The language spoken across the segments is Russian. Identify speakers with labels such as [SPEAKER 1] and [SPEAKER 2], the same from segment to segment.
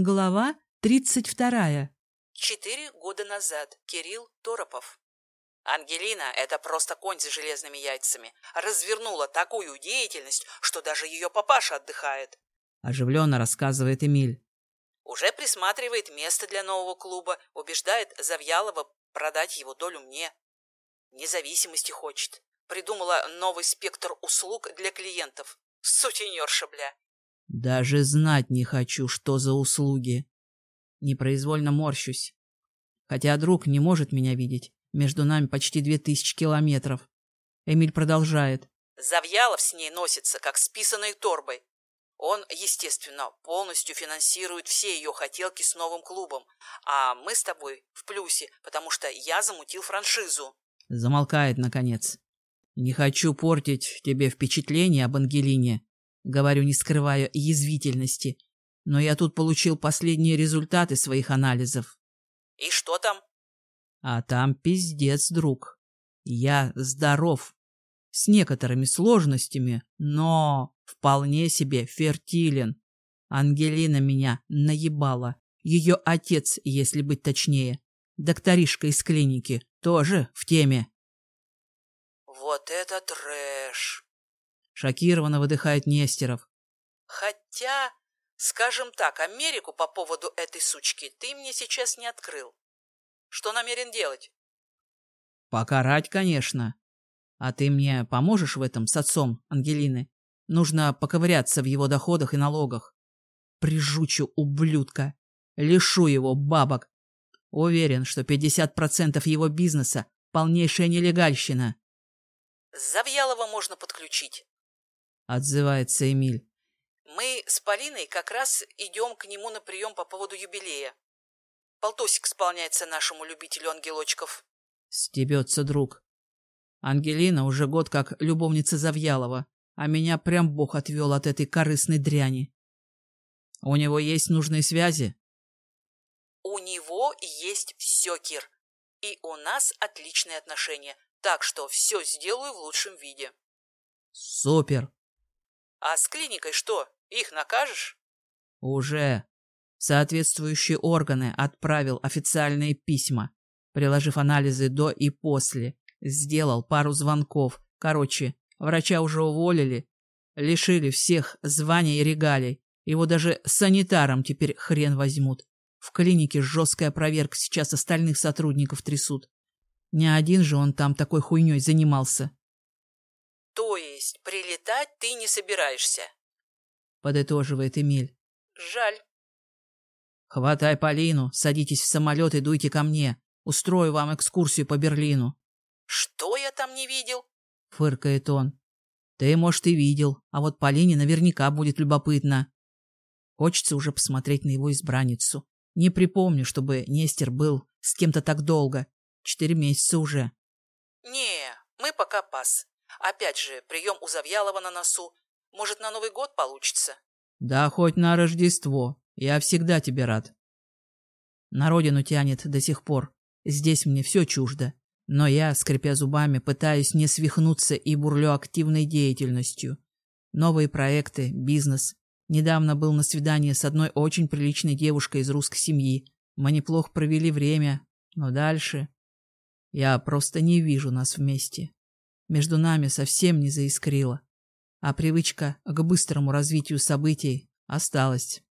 [SPEAKER 1] Глава тридцать вторая.
[SPEAKER 2] Четыре года назад. Кирилл Торопов. Ангелина – это просто конь с железными яйцами. Развернула такую деятельность, что даже ее папаша отдыхает.
[SPEAKER 1] Оживленно рассказывает Эмиль.
[SPEAKER 2] Уже присматривает место для нового клуба, убеждает Завьялова продать его долю мне. Независимости хочет. Придумала новый спектр услуг для клиентов. Сутенерша, бля.
[SPEAKER 1] Даже знать не хочу, что за услуги. Непроизвольно морщусь. Хотя друг не может меня видеть. Между нами почти две тысячи километров. Эмиль продолжает.
[SPEAKER 2] Завьялов с ней носится, как с писаной торбой. Он, естественно, полностью финансирует все ее хотелки с новым клубом. А мы с тобой в плюсе, потому что я замутил франшизу.
[SPEAKER 1] Замолкает, наконец. Не хочу портить тебе впечатление об Ангелине. Говорю, не скрывая язвительности. Но я тут получил последние результаты своих анализов.
[SPEAKER 2] И что там?
[SPEAKER 1] А там пиздец, друг. Я здоров. С некоторыми сложностями, но вполне себе фертилен. Ангелина меня наебала. Ее отец, если быть точнее. Докторишка из клиники. Тоже в теме.
[SPEAKER 2] Вот это трэш.
[SPEAKER 1] Шокированно выдыхает Нестеров.
[SPEAKER 2] Хотя, скажем так, Америку по поводу этой сучки ты мне сейчас не открыл. Что намерен делать?
[SPEAKER 1] Покарать, конечно. А ты мне поможешь в этом с отцом Ангелины? Нужно поковыряться в его доходах и налогах. Прижучу ублюдка. Лишу его бабок. Уверен, что 50% его бизнеса — полнейшая нелегальщина.
[SPEAKER 2] Завьялова можно подключить
[SPEAKER 1] отзывается Эмиль.
[SPEAKER 2] Мы с Полиной как раз идем к нему на прием по поводу юбилея. Полтосик исполняется нашему любителю ангелочков.
[SPEAKER 1] Стебется друг. Ангелина уже год как любовница Завьялова, а меня прям бог отвел от этой корыстной дряни. У него есть нужные связи?
[SPEAKER 2] У него есть все, Кир. И у нас отличные отношения, так что все сделаю в лучшем виде.
[SPEAKER 1] Супер.
[SPEAKER 2] А с клиникой что, их накажешь?
[SPEAKER 1] Уже. Соответствующие органы отправил официальные письма, приложив анализы до и после. Сделал пару звонков. Короче, врача уже уволили, лишили всех званий и регалий. Его даже санитаром теперь хрен возьмут. В клинике жесткая проверка, сейчас остальных сотрудников трясут. Не один же он там такой хуйней занимался.
[SPEAKER 2] Есть прилетать ты не собираешься?
[SPEAKER 1] Подытоживает Эмиль.
[SPEAKER 2] Жаль.
[SPEAKER 1] Хватай Полину, садитесь в самолет и дуйте ко мне. Устрою вам экскурсию по Берлину.
[SPEAKER 2] Что я там не видел?
[SPEAKER 1] Фыркает он. Ты, может, и видел, а вот Полине наверняка будет любопытно. Хочется уже посмотреть на его избранницу. Не припомню, чтобы Нестер был с кем-то так долго. Четыре месяца уже.
[SPEAKER 2] Не, мы пока пас. Опять же, прием у Завьялова на носу. Может, на Новый год получится?
[SPEAKER 1] Да хоть на Рождество. Я всегда тебе рад. На родину тянет до сих пор. Здесь мне все чуждо. Но я, скрипя зубами, пытаюсь не свихнуться и бурлю активной деятельностью. Новые проекты, бизнес. Недавно был на свидании с одной очень приличной девушкой из русской семьи. Мы неплохо провели время, но дальше... Я просто не вижу нас вместе между нами совсем не заискрило, а привычка к быстрому развитию событий осталась.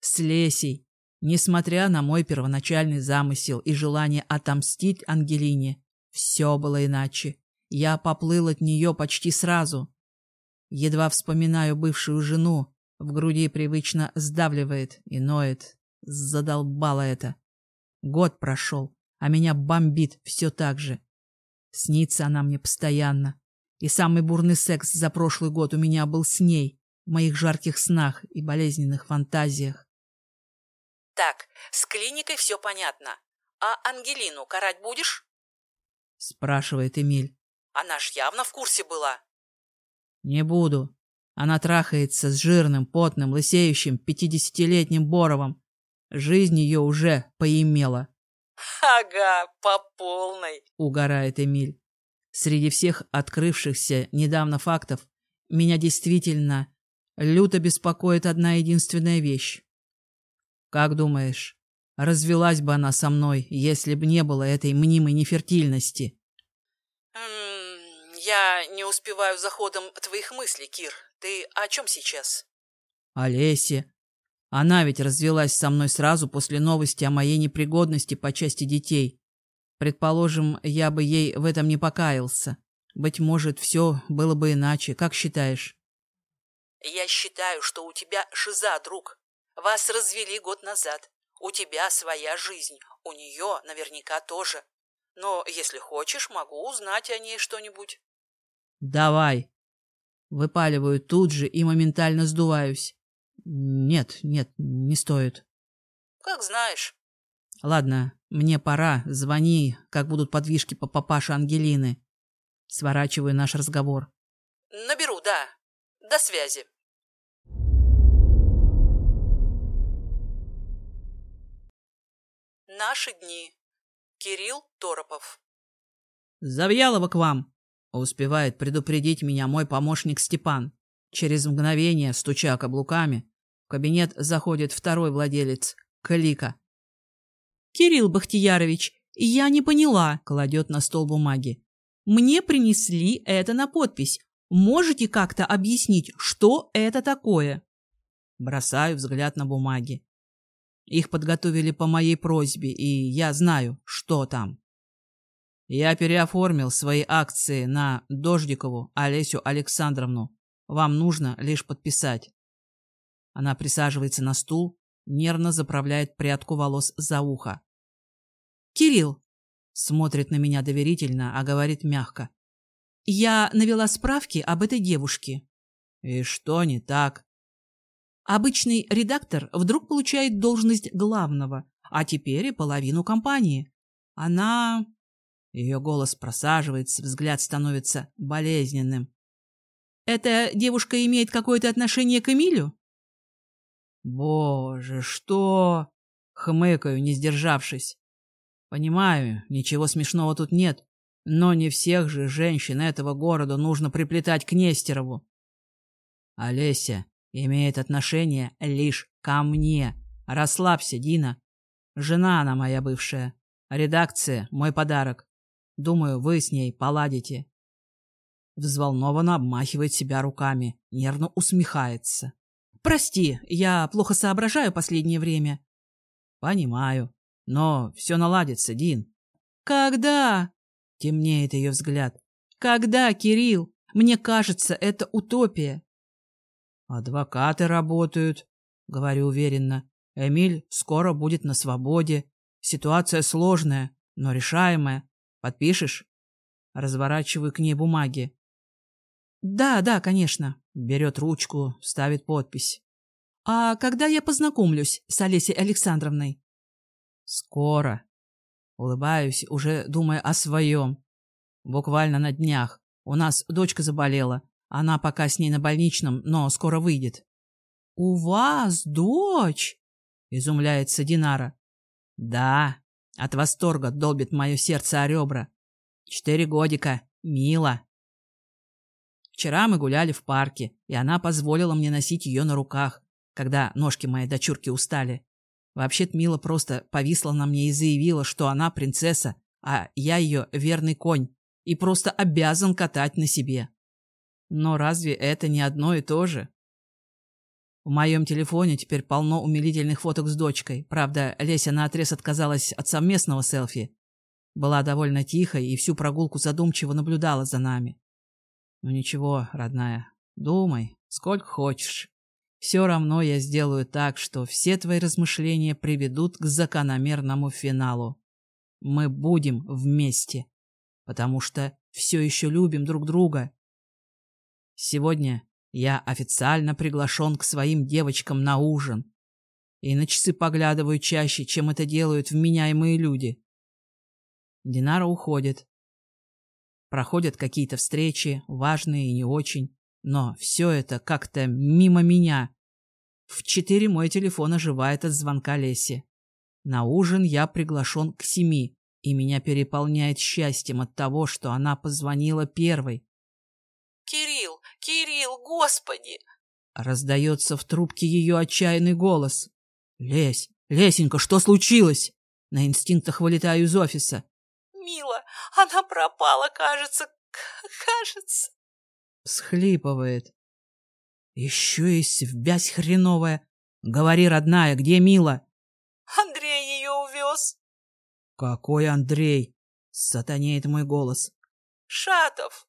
[SPEAKER 1] С Лесей, несмотря на мой первоначальный замысел и желание отомстить Ангелине, все было иначе. Я поплыл от нее почти сразу. Едва вспоминаю бывшую жену, в груди привычно сдавливает и ноет. Задолбало это. Год прошел, а меня бомбит все так же. Снится она мне постоянно. И самый бурный секс за прошлый год у меня был с ней, в моих жарких снах и болезненных фантазиях.
[SPEAKER 2] Так, с клиникой все понятно. А Ангелину карать будешь?
[SPEAKER 1] Спрашивает Эмиль.
[SPEAKER 2] Она ж явно в курсе была.
[SPEAKER 1] Не буду. Она трахается с жирным, потным, лысеющим, пятидесятилетним Боровым. Жизнь ее уже поимела.
[SPEAKER 2] «Ага, по полной», —
[SPEAKER 1] угорает Эмиль. Среди всех открывшихся недавно фактов меня действительно люто беспокоит одна единственная вещь. Как думаешь, развелась бы она со мной, если бы не было этой мнимой нефертильности?
[SPEAKER 2] Я не успеваю за ходом твоих мыслей, Кир. Ты о чем сейчас?
[SPEAKER 1] Олесе. Она ведь развелась со мной сразу после новости о моей непригодности по части детей. Предположим, я бы ей в этом не покаялся. Быть может, все было бы иначе. Как считаешь?
[SPEAKER 2] Я считаю, что у тебя шиза, друг. Вас развели год назад. У тебя своя жизнь. У нее наверняка тоже. Но если хочешь, могу узнать о ней что-нибудь.
[SPEAKER 1] «Давай!» Выпаливаю тут же и моментально сдуваюсь. «Нет, нет, не стоит».
[SPEAKER 2] «Как знаешь».
[SPEAKER 1] «Ладно, мне пора. Звони, как будут подвижки по папаше Ангелины». Сворачиваю наш разговор.
[SPEAKER 2] «Наберу, да. До связи». Наши дни. Кирилл Торопов.
[SPEAKER 1] «Завьялова к вам!» Успевает предупредить меня мой помощник Степан. Через мгновение, стуча каблуками, кабинет заходит второй владелец, Клика.
[SPEAKER 3] «Кирилл Бахтиярович, я не поняла», — кладет на стол бумаги. «Мне принесли это на подпись. Можете как-то объяснить, что это такое?»
[SPEAKER 1] Бросаю взгляд на бумаги. Их подготовили по моей просьбе, и я знаю, что там. Я переоформил свои акции на Дождикову Олесю Александровну. Вам нужно лишь подписать. Она присаживается на стул, нервно заправляет прядку волос за ухо.
[SPEAKER 3] «Кирилл!»
[SPEAKER 1] Смотрит на меня доверительно, а говорит мягко.
[SPEAKER 3] «Я навела справки об этой девушке».
[SPEAKER 1] «И что не так?»
[SPEAKER 3] Обычный редактор вдруг получает должность главного, а теперь и половину компании. Она
[SPEAKER 1] ее голос просаживается, взгляд становится болезненным.
[SPEAKER 3] «Эта девушка имеет какое-то отношение к Эмилю?»
[SPEAKER 1] «Боже, что?» — хмыкаю, не сдержавшись. «Понимаю, ничего смешного тут нет, но не всех же женщин этого города нужно приплетать к Нестерову. Олеся имеет отношение лишь ко мне. Расслабься, Дина. Жена она моя бывшая. Редакция — мой подарок. Думаю, вы с ней поладите. Взволнованно обмахивает себя руками, нервно усмехается.
[SPEAKER 3] Прости, я плохо соображаю последнее время.
[SPEAKER 1] Понимаю, но все наладится, Дин.
[SPEAKER 3] Когда?
[SPEAKER 1] Темнеет ее взгляд.
[SPEAKER 3] Когда, Кирилл? Мне кажется, это утопия.
[SPEAKER 1] Адвокаты работают, говорю уверенно. Эмиль скоро будет на свободе. Ситуация сложная, но решаемая. Подпишешь? Разворачиваю к ней бумаги.
[SPEAKER 3] Да, да, конечно.
[SPEAKER 1] Берет ручку, ставит подпись.
[SPEAKER 3] А когда я познакомлюсь с Олесей Александровной?
[SPEAKER 1] Скоро. Улыбаюсь, уже думая о своем. Буквально на днях. У нас дочка заболела. Она пока с ней на больничном, но скоро выйдет.
[SPEAKER 3] — У вас дочь?
[SPEAKER 1] — изумляется Динара. — Да, от восторга долбит мое сердце о ребра. Четыре годика. Мило. Вчера мы гуляли в парке, и она позволила мне носить ее на руках, когда ножки моей дочурки устали. Вообще-то Мила просто повисла на мне и заявила, что она принцесса, а я ее верный конь, и просто обязан катать на себе. Но разве это не одно и то же? В моем телефоне теперь полно умилительных фоток с дочкой. Правда, Леся наотрез отказалась от совместного селфи. Была довольно тихой и всю прогулку задумчиво наблюдала за нами. Ну ничего, родная, думай, сколько хочешь. Все равно я сделаю так, что все твои размышления приведут к закономерному финалу. Мы будем вместе, потому что все еще любим друг друга. Сегодня я официально приглашен к своим девочкам на ужин. И на часы поглядываю чаще, чем это делают вменяемые люди. Динара уходит. Проходят какие-то встречи, важные и не очень, но все это как-то мимо меня. В четыре мой телефон оживает от звонка Леси. На ужин я приглашен к семи, и меня переполняет счастьем от того, что она позвонила первой.
[SPEAKER 2] «Кирилл, Кирилл, господи!»
[SPEAKER 1] Раздается в трубке ее отчаянный голос. «Лесь, Лесенька, что случилось? На инстинктах вылетаю из офиса.
[SPEAKER 2] Мила, она пропала, кажется, кажется.
[SPEAKER 1] Схлипывает. Еще и связь хреновая. Говори, родная, где Мила?
[SPEAKER 2] Андрей ее увез.
[SPEAKER 1] Какой Андрей? Сатанеет мой голос.
[SPEAKER 2] Шатов.